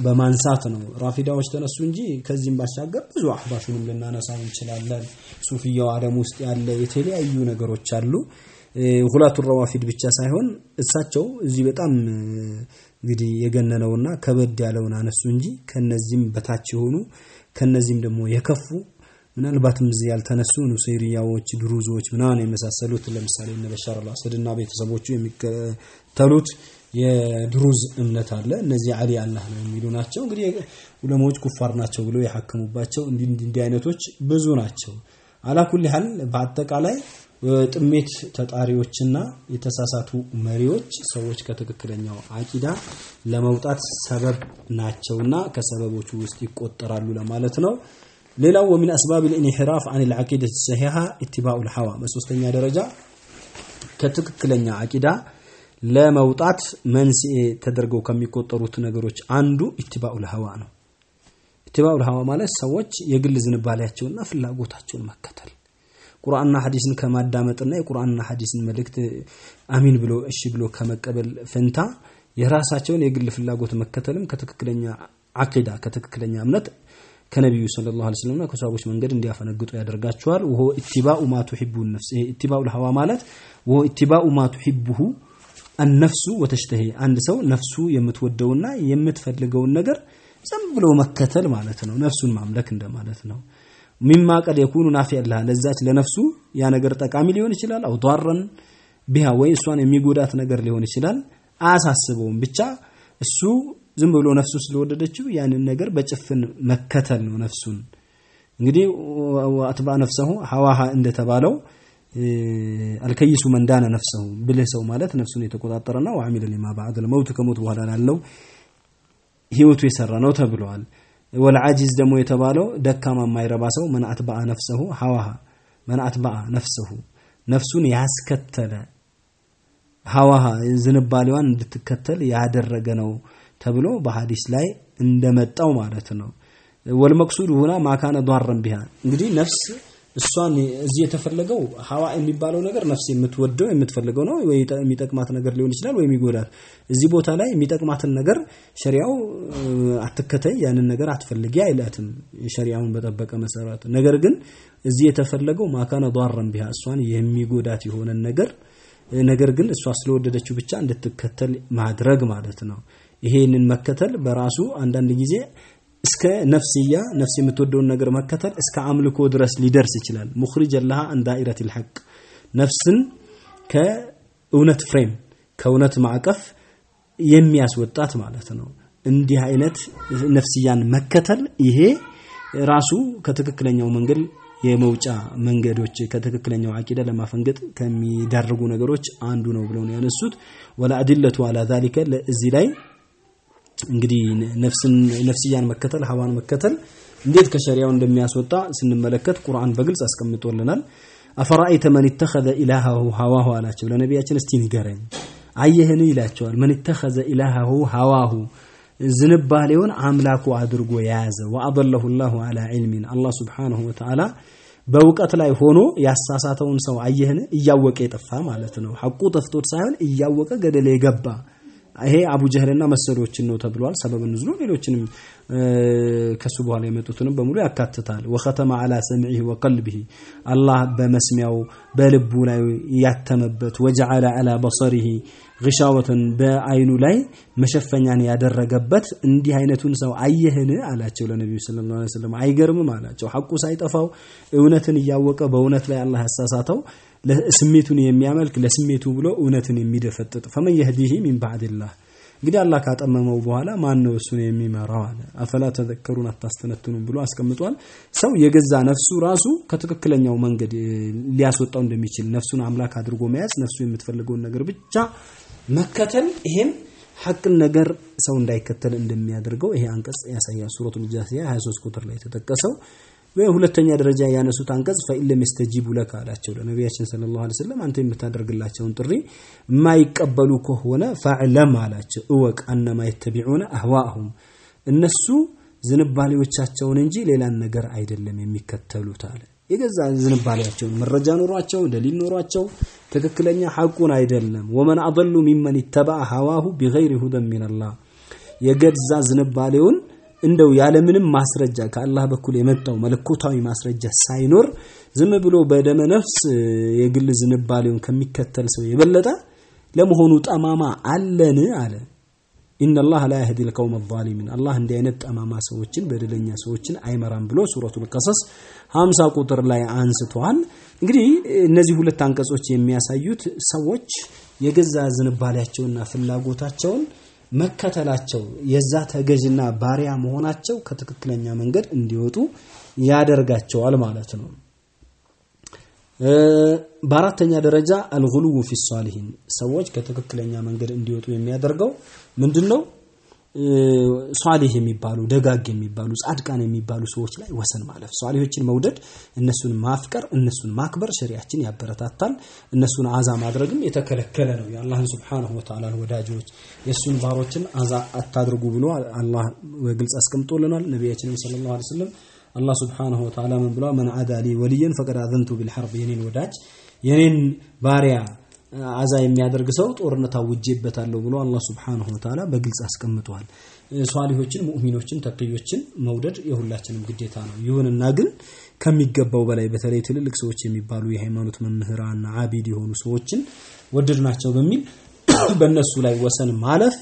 Speaker 1: በማንሳት ነው። ራፊዳዎች ተነሱ እንጂ ከዚህም ባሻገር ብዙ አህባሹንም ልናነሳ እንችላለን። ሱፊያው ዓለም ውስጥ ያለ የተለያዩ ነገሮች አሉ። ሁለቱ ረዋፊድ ብቻ ሳይሆን እሳቸው እዚህ በጣም እንግዲህ የገነነውና ከበድ ያለውን አነሱ እንጂ ከነዚህም በታች የሆኑ ከነዚህም ደግሞ የከፉ ምናልባትም እዚህ ያልተነሱ ኑሰይሪያዎች፣ ድሩዞች ምናምን የመሳሰሉት ለምሳሌ እነ በሻር አልአሰድና ቤተሰቦቹ የሚከተሉት የድሩዝ እምነት አለ። እነዚህ አሊ አላህ ነው የሚሉ ናቸው። እንግዲህ ዑለማዎች ኩፋር ናቸው ብለው የሐከሙባቸው እንዲህ አይነቶች ብዙ ናቸው። አላኩል ያህል በአጠቃላይ ጥሜት ተጣሪዎችና የተሳሳቱ መሪዎች ሰዎች ከትክክለኛው አቂዳ ለመውጣት ሰበብ ናቸውና ከሰበቦቹ ውስጥ ይቆጠራሉ ለማለት ነው። ሌላው ወሚን አስባብ ልኢንሕራፍ አን ልዓቂደት ሰሒሓ ኢትባኡ ልሐዋ በሶስተኛ ደረጃ ከትክክለኛ አቂዳ ለመውጣት መንስኤ ተደርገው ከሚቆጠሩት ነገሮች አንዱ اتباع الهوى ነው። اتباع الهوى ማለት ሰዎች የግል ዝንባሌያቸውና ፍላጎታቸውን መከተል ቁርአንና ሐዲስን ከማዳመጥና የቁርአንና ሐዲስን መልእክት አሚን ብሎ እሺ ብሎ ከመቀበል ፈንታ የራሳቸውን የግል ፍላጎት መከተልም ከትክክለኛ አቂዳ ከትክክለኛ እምነት ከነቢዩ صلى الله عليه وسلم ና ከሰሃቦች መንገድ እንዲያፈነግጡ ያደርጋቸዋል። وهو اتباع ما تحب النفس ይሄ اتباع الهوى ማለት ወሆ ኢትባኡ ማ ቱሂቡሁ አነፍሱ ወተሽተሂ አንድ ሰው ነፍሱ የምትወደውና የምትፈልገውን ነገር ዝም ብሎ መከተል ማለት ነው። ነፍሱን ማምለክ እንደማለት ነው። ሚማ ቀድ የኩኑ ለሃ ለዛች ለነፍሱ ያ ነገር ጠቃሚ ሊሆን ይችላል። አው ዷረን ቢሃ ወይ እሷን የሚጎዳት ነገር ሊሆን ይችላል። አያሳስበውም። ብቻ እሱ ዝም ብሎ ነፍሱ ስለወደደችው ያንን ነገር በጭፍን መከተል ነው ነፍሱን። እንግዲህ አትባ ነፍሰሁ ሐዋሃ እንደተባለው አልከይሱ መንዳነ ነፍሰሁ ብልህ ሰው ማለት ነፍሱን የተቆጣጠረና ወአሚለ ሊማ ባዕድ ለመውት ከሞት በኋላ ላለው ህይወቱ የሰራ ነው ተብለዋል። ወልዓጂዝ ደግሞ የተባለው ደካማ የማይረባ ሰው መን አትበአ ነፍሰሁ? ሐዋሃ። መን አትበአ ነፍሰሁ? ነፍሱን ያስከተለ ሐዋሃ ዝንባሌዋን እንድትከተል ያደረገ ነው ተብሎ በሐዲስ ላይ እንደመጣው ማለት ነው። ወልመቅሱድ ሁና ማካነ ዷረን ቢሃ። እንግዲህ ነፍስ እሷን እዚህ የተፈለገው ሀዋ የሚባለው ነገር ነፍስ የምትወደው የምትፈልገው ነው ወይ የሚጠቅማት ነገር ሊሆን ይችላል ወይ የሚጎዳት። እዚህ ቦታ ላይ የሚጠቅማትን ነገር ሸሪያው አትከተይ፣ ያንን ነገር አትፈልጊ አይላትም ሸሪያውን በጠበቀ መሰረት። ነገር ግን እዚህ የተፈለገው ማካነ ዷረን ቢሃ እሷን የሚጎዳት የሆነን ነገር ነገር ግን እሷ ስለወደደችው ብቻ እንድትከተል ማድረግ ማለት ነው። ይሄንን መከተል በራሱ አንዳንድ ጊዜ እስከ ነፍስያ ነፍስ የምትወደውን ነገር መከተል እስከ አምልኮ ድረስ ሊደርስ ይችላል። ሙኽሪጀ ለሃ አን ዳኢረቲል ሐቅ ነፍስን ከእውነት ፍሬም ከእውነት ማዕቀፍ የሚያስወጣት ማለት ነው። እንዲህ አይነት ነፍስያን መከተል ይሄ ራሱ ከትክክለኛው መንገድ የመውጫ መንገዶች ከትክክለኛው አቂዳ ለማፈንገጥ ከሚዳርጉ ነገሮች አንዱ ነው ብለው ነው ያነሱት። ወላ አድለቱ አላ ዛሊከ ላይ እንግዲህ ነፍስን ነፍስያን መከተል ሀዋን መከተል እንዴት ከሸሪያው እንደሚያስወጣ ስንመለከት ቁርአን በግልጽ አስቀምጦልናል። አፈራአይተ መን ተኸዘ ኢላሃሁ ሀዋሁ አላቸው። ለነቢያችን እስቲ ንገረኝ አየህን ይላቸዋል። መን ተኸዘ ኢላሃሁ ሀዋሁ ዝንባሌውን አምላኩ አድርጎ የያዘ ወአደለሁ ላሁ አላ ዒልሚን አላህ ሱብሓነሁ ወተዓላ በእውቀት ላይ ሆኖ ያሳሳተውን ሰው አየህን? እያወቀ የጠፋ ማለት ነው። ሐቁ ጠፍቶት ሳይሆን እያወቀ ገደል የገባ ይሄ አቡ ጀህልና መሰሎችን ነው ተብሏል። ሰበብ ንዝሉ ሌሎችንም ከሱ በኋላ የመጡትንም በሙሉ ያካትታል። ወኸተመ አላ ሰምዒሂ ወቀልቢሂ አላህ በመስሚያው በልቡ ላይ ያተመበት ወጀዐለ አላ በሰሪሂ ግሻወትን በአይኑ ላይ መሸፈኛን ያደረገበት እንዲህ አይነቱን ሰው አየህን አላቸው ለነቢዩ ሰለላሁ ዐለይሂ አይገርምም አላቸው። ሐቁ ሳይጠፋው እውነትን እያወቀ በእውነት ላይ አላህ ያሳሳተው ስሜቱን የሚያመልክ ለስሜቱ ብሎ እውነትን የሚደፈጥጥ ፈመን የህዲሂ ሚን ባዕድላህ። እንግዲህ አላህ ካጠመመው በኋላ ማን ነው እሱን የሚመራው አለ። አፈላ ተዘከሩን አታስተነትኑም ብሎ አስቀምጧል። ሰው የገዛ ነፍሱ ራሱ ከትክክለኛው መንገድ ሊያስወጣው እንደሚችል ነፍሱን አምላክ አድርጎ መያዝ ነፍሱ የምትፈልገውን ነገር ብቻ መከተል ይሄም ሐቅን ነገር ሰው እንዳይከተል እንደሚያደርገው ይሄ አንቀጽ ያሳያል። ሱረቱል ጃሲያ 23 ቁጥር ላይ የተጠቀሰው በሁለተኛ ደረጃ ያነሱት አንቀጽ ፈኢለም የስተጂቡ ለካ አላቸው ለነቢያችን ሰለላሁ ዐለይሂ ወሰለም አንተ የምታደርግላቸውን ጥሪ የማይቀበሉ ከሆነ ፈዕለም አላቸው። እወቅ አነማ የተቢዑነ አህዋአሁም። እነሱ ዝንባሌዎቻቸውን እንጂ ሌላን ነገር አይደለም የሚከተሉት አለ። የገዛ ዝንባሌያቸውን መረጃ ኖሯቸው ደሊል ኖሯቸው ትክክለኛ ሐቁን አይደለም። ወመን አضሉ ሚመን ይተበዐ ሀዋሁ ቢገይሪ ሁደን ሚነላህ የገዛ ዝንባሌውን እንደው ያለምንም ማስረጃ ከአላህ በኩል የመጣው መለኮታዊ ማስረጃ ሳይኖር ዝም ብሎ በደመ ነፍስ የግል ዝንባሌውን ከሚከተል ሰው የበለጠ ለመሆኑ ጠማማ አለን አለ። ኢነላህ ላ የህዲ ልቀውም አዛሊሚን አላህ እንዲህ አይነት ጠማማ ሰዎችን በደለኛ ሰዎችን አይመራም ብሎ ሱረቱል ቀሰስ 50 ቁጥር ላይ አንስተዋል እንግዲህ እነዚህ ሁለት አንቀጾች የሚያሳዩት ሰዎች የገዛ ዝንባሌያቸውና ፍላጎታቸውን መከተላቸው የዛ ተገዥና ባሪያ መሆናቸው ከትክክለኛ መንገድ እንዲወጡ ያደርጋቸዋል ማለት ነው። በአራተኛ ደረጃ አልጉሉው ፊ ሷሊሂን ሰዎች ከትክክለኛ መንገድ እንዲወጡ የሚያደርገው ምንድነው ሷሊህ የሚባሉ ደጋግ የሚባሉ ጻድቃን የሚባሉ ሰዎች ላይ ወሰን ማለፍ። ሷሊሆችን መውደድ እነሱን ማፍቀር እነሱን ማክበር ሸሪያችን ያበረታታል። እነሱን አዛ ማድረግም የተከለከለ ነው። የአላህን ስብሓንሁ ወተዓላ ወዳጆች የእሱን ባሮችን አዛ አታድርጉ ብሎ አላህ በግልጽ አስቀምጦልናል። ነቢያችንም ሰለላሁ ዐለይሂ ወሰለም አላህ ስብሓንሁ ወተዓላ ምን ብሏ መን አዳ ሊ ወልየን ፈቀድ አዘንቱ ቢልሐርብ የኔን ወዳጅ የኔን ባሪያ አዛ የሚያደርግ ሰው ጦርነት አውጄበታለሁ ብሎ አላህ ስብሓንሁ ወተዓላ በግልጽ አስቀምጧል። ሷሊሆችን ሙእሚኖችን ተቅዮችን መውደድ የሁላችንም ግዴታ ነው። ይሁንና ግን ከሚገባው በላይ በተለይ ትልልቅ ሰዎች የሚባሉ የሃይማኖት መምህራን አቢድ የሆኑ ሰዎችን ወደድ ናቸው በሚል በእነሱ ላይ ወሰን ማለፍ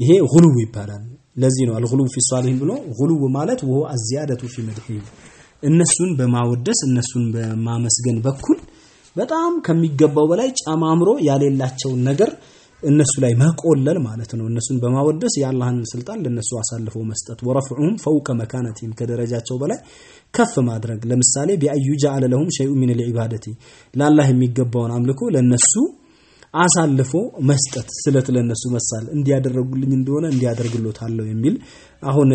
Speaker 1: ይሄ ጉሉው ይባላል። ለዚህ ነው አልጉሉው ፊ ሷሊሂን ብሎ ጉሉው ማለት ወሆ አዚያደቱ ፊ መድሒ እነሱን በማወደስ እነሱን በማመስገን በኩል በጣም ከሚገባው በላይ ጨማምሮ ያሌላቸውን ነገር እነሱ ላይ መቆለል ማለት ነው። እነሱን በማወደስ የአላህን ስልጣን ለነሱ አሳልፎ መስጠት። ወረፍዑሁም ፈውቀ መካነቲም ከደረጃቸው በላይ ከፍ ማድረግ። ለምሳሌ ቢአዩ ጀዐለ ለሁም ሸይኡ ሚን ልዒባደቲ ለአላህ የሚገባውን አምልኮ ለነሱ አሳልፎ መስጠት ስለት ለነሱ መሳል እንዲያደረጉልኝ እንደሆነ እንዲያደርግሎታለሁ የሚል አሁን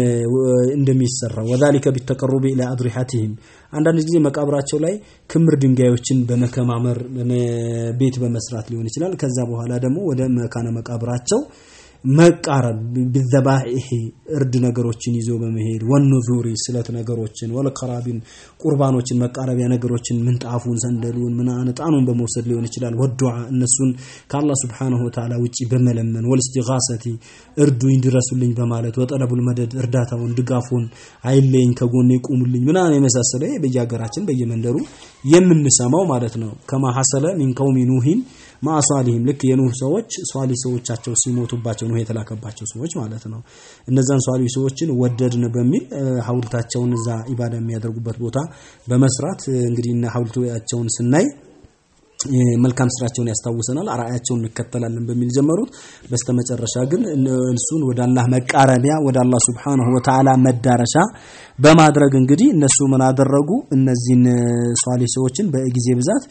Speaker 1: እንደሚሰራው። ወዛሊከ ቢተቀሩቢ ኢላ አድሪሐቲሂም አንዳንድ ጊዜ መቃብራቸው ላይ ክምር ድንጋዮችን በመከማመር ቤት በመስራት ሊሆን ይችላል። ከዛ በኋላ ደግሞ ወደ መካነ መቃብራቸው መቃረብ ቢዘባኢሂ እርድ ነገሮችን ይዞ በመሄድ ወኑዙሪ ስለት ነገሮችን ወልቀራቢን ቁርባኖችን መቃረቢያ ነገሮችን ምንጣፉን ሰንደሉን ምናን እጣኑን በመውሰድ ሊሆን ይችላል። ወዱዓ እነሱን ከአላህ ስብሓንሁ ወተዓላ ውጪ በመለመን ወልስቲጋሰቲ እርዱኝ ድረሱልኝ በማለት ወጠለቡል መደድ እርዳታውን ድጋፉን አይለኝ ከጎኔ ቁሙልኝ ምናምን የመሳሰለ በየሀገራችን በየመንደሩ የምንሰማው ማለት ነው። ከማ ሚን ቀውሚ ኑሂን ማሷሊህም ልክ የኑህ ሰዎች ሷሊ ሰዎቻቸው ሲሞቱባቸው ኑህ የተላከባቸው ሰዎች ማለት ነው። እነዛን ሷሊ ሰዎችን ወደድን በሚል ሐውልታቸውን እዛ ኢባዳ የሚያደርጉበት ቦታ በመስራት እንግዲህ እነ ሐውልታቸውን ስናይ መልካም ስራቸውን ያስታውሰናል አርአያቸውን እንከተላለን በሚል ጀመሩት። በስተመጨረሻ ግን እሱን ወደ አላህ መቃረቢያ ወደ አላህ Wa Ta'ala መዳረሻ በማድረግ እንግዲህ እነሱ ምን አደረጉ? እነዚህን ሷሊ ሰዎችን በጊዜ ብዛት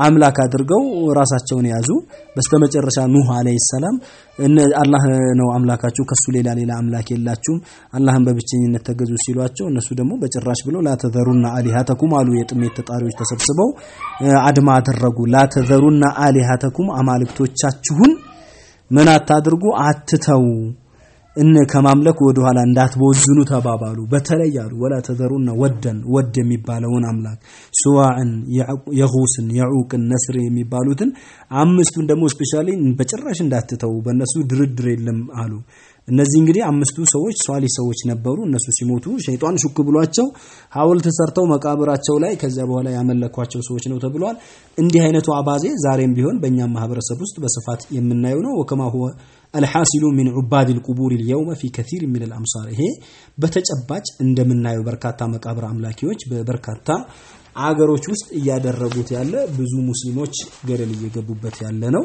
Speaker 1: አምላክ አድርገው ራሳቸውን ያዙ በስተመጨረሻ ኑህ አለይሂ ሰላም አላህ ነው አምላካችሁ ከሱ ሌላ ሌላ አምላክ የላችሁም አላህን በብቸኝነት ተገዙ ሲሏቸው እነሱ ደግሞ በጭራሽ ብለው ላተዘሩና አሊሃተኩም አሉ። የጥሜት ተጣሪዎች ተሰብስበው አድማ አደረጉ። ላተዘሩና አሊሃተኩም አማልክቶቻችሁን ምን አታድርጉ አትተው እነ ከማምለክ ወደኋላ እንዳትቦዝኑ ተባባሉ። በተለይ አሉ ወላ ተዘሩና ወደን ወድ የሚባለውን አምላክ ሱዋዕን፣ የጉስን፣ የዑቅን፣ ነስር የሚባሉትን አምስቱን ደግሞ specially በጭራሽ እንዳትተው በእነሱ ድርድር የለም አሉ። እነዚህ እንግዲህ አምስቱ ሰዎች ሷሊህ ሰዎች ነበሩ። እነሱ ሲሞቱ ሸይጣን ሹክ ብሏቸው ሐውልት ሰርተው መቃብራቸው ላይ ከዚያ በኋላ ያመለኳቸው ሰዎች ነው ተብሏል። እንዲህ አይነቱ አባዜ ዛሬም ቢሆን በእኛም ማህበረሰብ ውስጥ በስፋት የምናየው ነው። وكما الحاصل من عباد القبور اليوم في كثير من الأمصار ይሄ በተጨባጭ እንደምናየው በርካታ መቃብር አምላኪዎች በበርካታ አገሮች ውስጥ እያደረጉት ያለ ብዙ ሙስሊሞች ገደል እየገቡበት ያለ ነው።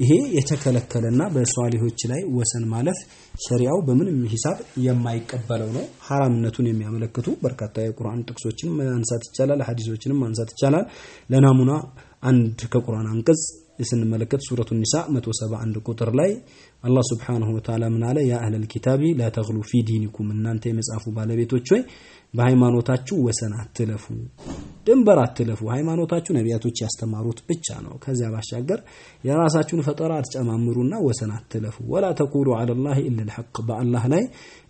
Speaker 1: ይሄ የተከለከለና በሷሊሆች ላይ ወሰን ማለፍ ሸሪያው በምንም ሂሳብ የማይቀበለው ነው። ሐራምነቱን የሚያመለክቱ በርካታ የቁርአን ጥቅሶችን ማንሳት ይቻላል፣ ሐዲሶችንም ማንሳት ይቻላል። ለናሙና አንድ ከቁርአን አንቀጽ ስንመለከት ሱረቱ ኒሳ 171 ቁጥር ላይ አላህ ሱብሓነሁ ወተዓላ ምን አለ? ያ አህለል ኪታቢ ላ ተግሉ ፊ ዲኒኩም እናንተ የመጽሐፉ ባለቤቶች ሆይ በሃይማኖታችሁ ወሰን አትለፉ፣ ድንበር አትለፉ። ሃይማኖታችሁ ነቢያቶች ያስተማሩት ብቻ ነው። ከዚያ ባሻገር የራሳችሁን ፈጠራ አትጨማምሩና ወሰን አትለፉ። ወላ ተቁሉ ዐለላሂ ኢለል ሐቅ በአላህ ላይ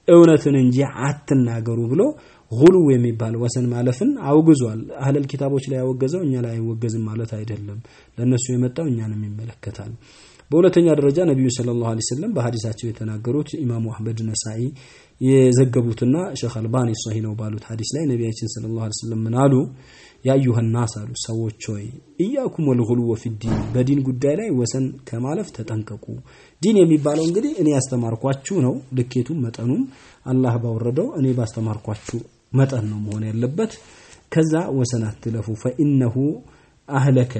Speaker 1: እውነትን እንጂ አትናገሩ ብሎ ጉሉ የሚባል ወሰን ማለፍን አውግዟል። አህለል ኪታቦች ላይ ያወገዘው እኛ ላይ አይወገዝም ማለት አይደለም። ለእነሱ የመጣው እኛንም ይመለከታል። በሁለተኛ ደረጃ ነቢዩ ሰለላሁ ዐለይሂ ወሰለም በሐዲሳቸው የተናገሩት ኢማሙ አህመድ ነሳኢ የዘገቡትና ሼክ አልባኒ ሶሂህ ነው ባሉት ሐዲስ ላይ ነቢያችን ሰለላሁ ዐለይሂ ወሰለም ምን አሉ? ያ አዩሃ ናስ አሉ ሰዎች ሆይ ኢያኩም ወልጉሉወ ፊዲን በዲን ጉዳይ ላይ ወሰን ከማለፍ ተጠንቀቁ። ዲን የሚባለው እንግዲህ እኔ ያስተማርኳችሁ ነው። ልኬቱም መጠኑም አላህ ባወረደው እኔ ባስተማርኳችሁ መጠን ነው መሆን ያለበት። ከዛ ወሰን አትለፉ። ፈኢነሁ አህለከ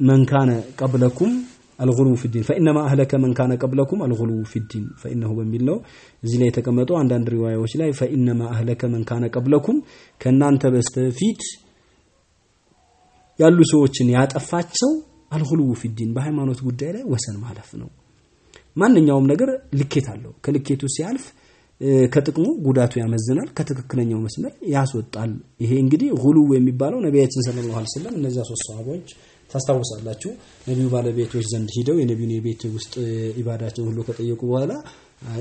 Speaker 1: መን ካነ ቀብለኩም አልጉሉ ፊዲን ፈኢነማ አህለከ መን ካነ ቀብለኩም አልጉሉ ፊዲን ፈኢነሁ በሚል ነው እዚህ ላይ የተቀመጠው። አንዳንድ ሪዋያዎች ላይ ፈኢነማ አህለከ መን ካነ ቀብለኩም ከእናንተ በስተፊት ያሉ ሰዎችን ያጠፋቸው አልጉሉ ፊዲን በሃይማኖት ጉዳይ ላይ ወሰን ማለፍ ነው። ማንኛውም ነገር ልኬት አለው። ከልኬቱ ሲያልፍ ከጥቅሙ ጉዳቱ ያመዝናል፣ ከትክክለኛው መስመር ያስወጣል። ይሄ እንግዲህ ጉሉ የሚባለው ነቢያችን ሰለላሁ ዐለይሂ ወሰለም እነዚያ ሶስት ሰሃቦች ታስታውሳላችሁ ነቢዩ ባለቤቶች ዘንድ ሂደው የነቢዩን የቤት ውስጥ ኢባዳቸው ሁሉ ከጠየቁ በኋላ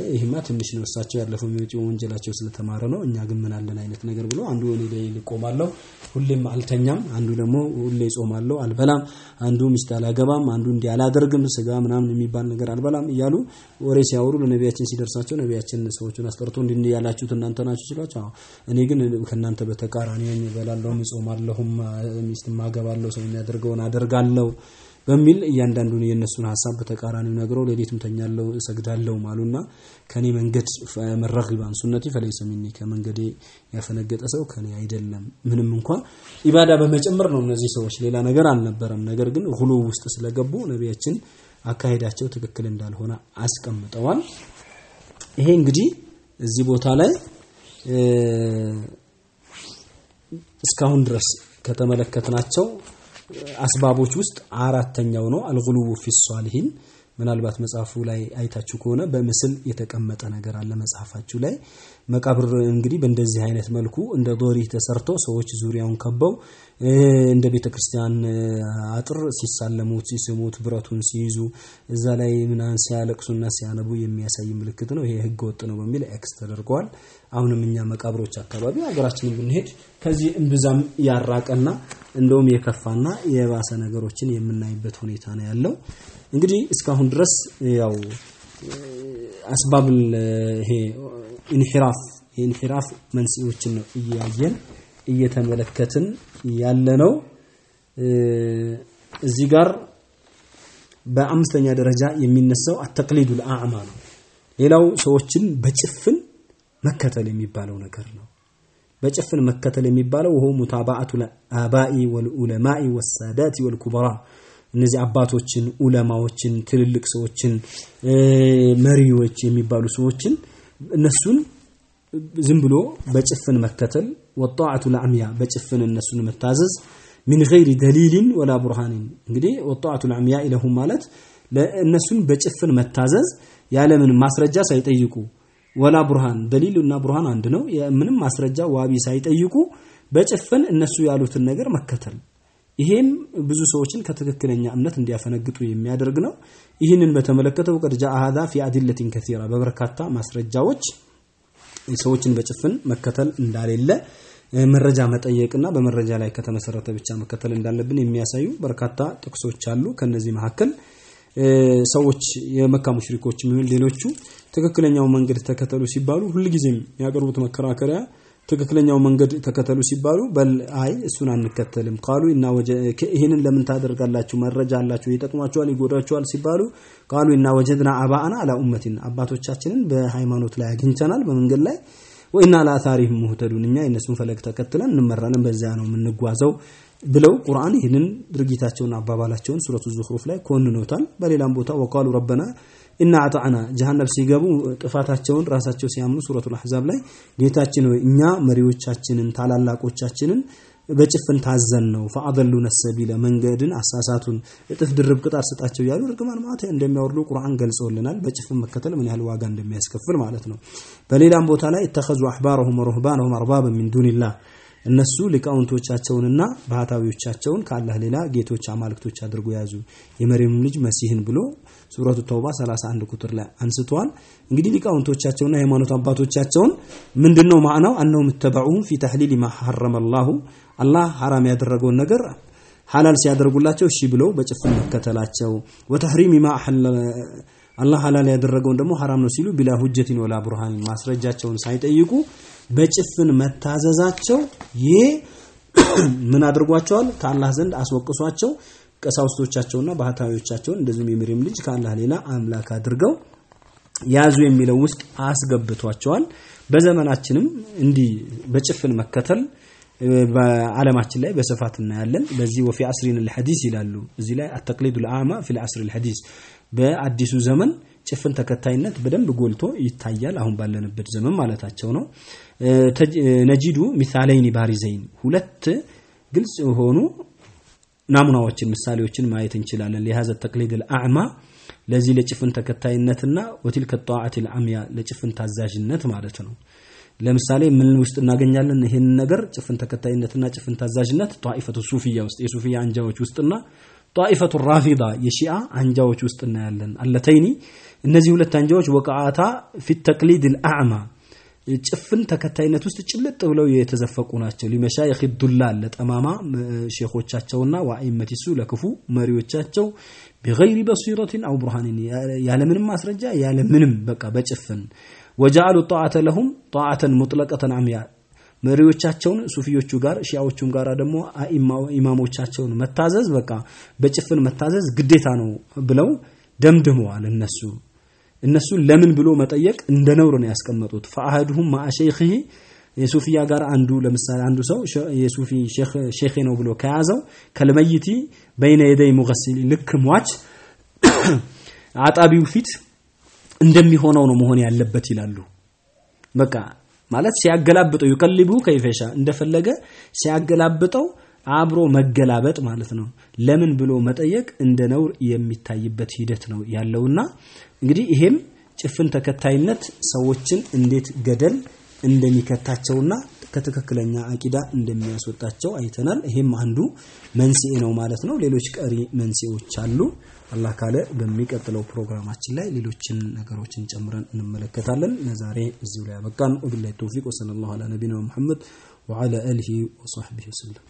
Speaker 1: ይህማ ትንሽ ነው። እሳቸው ያለፈው የሚወጪው ወንጀላቸው ስለተማረ ነው። እኛ ግን ምን አይነት ነገር ብሎ አንዱ እኔ ላይ ልቆማለሁ ሁሌም አልተኛም። አንዱ ደግሞ ሁሌ ጾማለሁ አልበላም። አንዱ ሚስት አላገባም። አንዱ እንዲህ አላደርግም ስጋ ምናምን የሚባል ነገር አልበላም እያሉ ወሬ ሲያወሩ ለነቢያችን ሲደርሳቸው ነቢያችን ሰዎቹን አስጠርቶ እንዲህ ያላችሁት እናንተ ናችሁ ሲሏቸው እኔ ግን ከእናንተ በተቃራኒ እበላለሁም እጾማለሁም ሚስት ማገባለሁ ሰው የሚያደርገውን አደርጋለሁ በሚል እያንዳንዱን የእነሱን ሀሳብ በተቃራኒው ነግረው ሌሊትም ተኛለው እሰግዳለሁ ማሉና ከኔ መንገድ መረግባን ሱነቲ ፈለይሰ ሚኒ ከመንገዴ ያፈነገጠ ሰው ከኔ አይደለም። ምንም እንኳ ኢባዳ በመጨመር ነው እነዚህ ሰዎች ሌላ ነገር አልነበረም። ነገር ግን ሁሉ ውስጥ ስለገቡ ነቢያችን አካሄዳቸው ትክክል እንዳልሆነ አስቀምጠዋል። ይሄ እንግዲህ እዚህ ቦታ ላይ እስካሁን ድረስ ከተመለከትናቸው አስባቦች ውስጥ አራተኛው ነው። አልጉሉው ፊ ምናልባት መጽሐፉ ላይ አይታችሁ ከሆነ በምስል የተቀመጠ ነገር አለ መጽሐፋችሁ ላይ። መቃብር እንግዲህ በእንደዚህ አይነት መልኩ እንደ ዶሪ ተሰርቶ ሰዎች ዙሪያውን ከበው እንደ ቤተ ክርስቲያን አጥር ሲሳለሙት፣ ሲስሙት፣ ብረቱን ሲይዙ እዛ ላይ ምናምን ሲያለቅሱና ሲያነቡ የሚያሳይ ምልክት ነው። ይሄ ህገ ወጥ ነው በሚል X ተደርገዋል። አሁንም እኛ መቃብሮች አካባቢ ሀገራችንን ብንሄድ ከዚህ እምብዛም ያልራቀና እንደውም የከፋና የባሰ ነገሮችን የምናይበት ሁኔታ ነው ያለው። እንግዲህ እስካሁን ድረስ ያው أسباب ይሄ انحراف የኢንሒራፍ መንስኤዎችን ነው እያየን እየተመለከትን ያለ ነው። እዚህ ጋር በአምስተኛ ደረጃ የሚነሳው አተቅሊዱ ልአዕማ ነው። ሌላው ሰዎችን በጭፍን መከተል የሚባለው ነገር ነው። በጭፍን መከተል የሚባለው ወሆ ሙታባአቱ አባኢ ወልዑለማኢ ወሳዳቲ ወልኩበራ እነዚህ አባቶችን፣ ኡለማዎችን፣ ትልልቅ ሰዎችን፣ መሪዎች የሚባሉ ሰዎችን እነሱን ዝም ብሎ በጭፍን መከተል ወጣዓቱ ለአምያ በጭፍን እነሱን መታዘዝ ሚን ገይሪ ደሊልን ወላ ቡርሃንን እንግዲህ ወጣዓቱ ለአምያ ኢለሁም ማለት እነሱን በጭፍን መታዘዝ ያለምን ማስረጃ ሳይጠይቁ ወላ ቡርሃን ደሊል እና ቡርሃን አንድ ነው። ምንም ማስረጃ ዋቢ ሳይጠይቁ በጭፍን እነሱ ያሉትን ነገር መከተል ይሄም ብዙ ሰዎችን ከትክክለኛ እምነት እንዲያፈነግጡ የሚያደርግ ነው። ይህንን በተመለከተ ወቀድ ጃአ ፊ አዲለቲን ከሲራ በበርካታ ማስረጃዎች ሰዎችን በጭፍን መከተል እንዳሌለ መረጃ መጠየቅና በመረጃ ላይ ከተመሰረተ ብቻ መከተል እንዳለብን የሚያሳዩ በርካታ ጥቅሶች አሉ። ከነዚህ መካከል ሰዎች የመካ ሙሽሪኮች ሌሎቹ ትክክለኛው መንገድ ተከተሉ ሲባሉ ሁልጊዜም የሚያቀርቡት መከራከሪያ ትክክለኛው መንገድ ተከተሉ ሲባሉ በል አይ እሱን አንከተልም ቃሉ እና ይህንን ለምን ታደርጋላችሁ? መረጃ አላችሁ፣ ይጠቅሟቸዋል፣ ይጎዳቸዋል ሲባሉ ቃሉ እና ወጀድና አባአና አላ ኡመቲን አባቶቻችንን በሃይማኖት ላይ አግኝተናል። በመንገድ ላይ ወኢና ለአታሪህም ሙህተዱን እኛ የእነሱን ፈለግ ተከትለን እንመራለን፣ በዚያ ነው የምንጓዘው ብለው ቁርአን ይህንን ድርጊታቸውን አባባላቸውን ሱረቱ ዙኽሩፍ ላይ ኮንኖታል። በሌላም ቦታ ወቃሉ ረበና እና አጣዕና ጀሃነም ሲገቡ ጥፋታቸውን ራሳቸው ሲያምኑ ሱረቱል አሕዛብ ላይ ጌታችን ሆይ እኛ መሪዎቻችንን ታላላቆቻችንን በጭፍን ታዘን ነው ፈአደሉነ ሰቢለ መንገድን አሳሳቱን እጥፍ ድርብ ቅጣት ስጣቸው እያሉ እርግማን ማለት እንደሚያወርዱ ቁርአን ገልጾልናል። በጭፍን መከተል ምን ያህል ዋጋ እንደሚያስከፍል ማለት ነው። በሌላም ቦታ ላይ እተኸዙ አሕባረሁም ወሩህባነሁም አርባበ ሚን ዱኒላህ እነሱ ሊቃውንቶቻቸውንና ባህታዊዎቻቸውን ከአላህ ሌላ ጌቶች አማልክቶች አድርጎ ያዙ የመርየም ልጅ መሲህን ብሎ ሱረቱ ተውባ 31 ቁጥር ላይ አንስተዋል። እንግዲህ ሊቃውንቶቻቸውና የሃይማኖት አባቶቻቸውን ምንድነው ማዕናው? አነሁም ተበዑሁም ፊ ተህሊል ማ አላህ ሐራም ያደረገውን ነገር ሐላል ሲያደርጉላቸው እሺ ብለው በጭፍን መከተላቸው ወተህሪም ማ አላህ ሐላል ያደረገውን ደግሞ ሐራም ነው ሲሉ ቢላ ሁጀቲን ወላ ቡርሃን ማስረጃቸውን ሳይጠይቁ በጭፍን መታዘዛቸው ይህ ምን አድርጓቸዋል? ከአላህ ዘንድ አስወቅሷቸው ቀሳውስቶቻቸውና ባህታዊዎቻቸውን እንደዚሁም የመርየም ልጅ ከአላህ ሌላ አምላክ አድርገው ያዙ የሚለው ውስጥ አስገብቷቸዋል። በዘመናችንም እንዲህ በጭፍን መከተል በዓለማችን ላይ በስፋት እናያለን። በዚህ ወፊ አስሪን ልሐዲስ ይላሉ። እዚህ ላይ አተቅሊዱ ልአማ ፊ ልአስር ልሐዲስ በአዲሱ ዘመን ጭፍን ተከታይነት በደንብ ጎልቶ ይታያል። አሁን ባለንበት ዘመን ማለታቸው ነው። ነጂዱ ሚሳለይኒ ባሪዘይን ሁለት ግልጽ የሆኑ ናሙናዎችን ምሳሌዎችን ማየት እንችላለን። ለሃዘ ተቅሊድ አዕማ ለዚህ ለጭፍን ተከታይነትና ወቲልከ ጣዓት ልአምያ ለጭፍን ታዛዥነት ማለት ነው። ለምሳሌ ምን ውስጥ እናገኛለን? ይህን ነገር ጭፍን ተከታይነትና ጭፍን ታዛዥነት ጣኢፈቱ ሱፊያ ውስጥ የሱፊያ አንጃዎች ውስጥና ጣኢፈቱ ራፊዳ የሺአ አንጃዎች ውስጥ እናያለን። አለተይኒ እነዚህ ሁለት አንጃዎች ወቃዓታ ፊት ተቅሊድ ጭፍን ተከታይነት ውስጥ ጭልጥ ብለው የተዘፈቁ ናቸው። ሊመሻይኽ ዱላል ለጠማማ ሼኾቻቸውና ወአኢመቲሱ ለክፉ መሪዎቻቸው ቢገይሪ በሲረትን አው ቡርሃንን ያለምንም ማስረጃ ያለምንም በቃ በጭፍን ወጀአሉ ጣዓተ ለሁም ጣዓተን ሙጥለቀተን አምያ። መሪዎቻቸውን ሱፊዮቹ ጋር ሺያዎቹም ጋር ደግሞ ኢማሞቻቸውን መታዘዝ በቃ በጭፍን መታዘዝ ግዴታ ነው ብለው ደምድመዋል እነሱ። እነሱን ለምን ብሎ መጠየቅ እንደ ነውር ነው ያስቀመጡት። ፈአህዱሁም ማአ የሱፊያ ጋር አንዱ ለምሳሌ አንዱ ሰው የሱፊ ሼኼ ነው ብሎ ከያዘው ከልመይቲ በይነ የደይ ሙገሲል ልክ ሟች። አጣቢው ፊት እንደሚሆነው ነው መሆን ያለበት ይላሉ። በቃ ማለት ሲያገላብጠው ይቀልቡ ከይፈሻ እንደፈለገ ሲያገላብጠው አብሮ መገላበጥ ማለት ነው። ለምን ብሎ መጠየቅ እንደ ነውር የሚታይበት ሂደት ነው ያለውና እንግዲህ ይሄም ጭፍን ተከታይነት ሰዎችን እንዴት ገደል እንደሚከታቸውና ከትክክለኛ አቂዳ እንደሚያስወጣቸው አይተናል። ይሄም አንዱ መንስኤ ነው ማለት ነው። ሌሎች ቀሪ መንስኤዎች አሉ። አላህ ካለ በሚቀጥለው ፕሮግራማችን ላይ ሌሎችን ነገሮችን ጨምረን እንመለከታለን። ለዛሬ እዚሁ ላይ ያበቃን። ወቢላሂ ተውፊቅ ወሰለላሁ ዐላ ነቢና ሙሐመድ ወዐላ አሊሂ ወሰሕቢሂ ወሰለም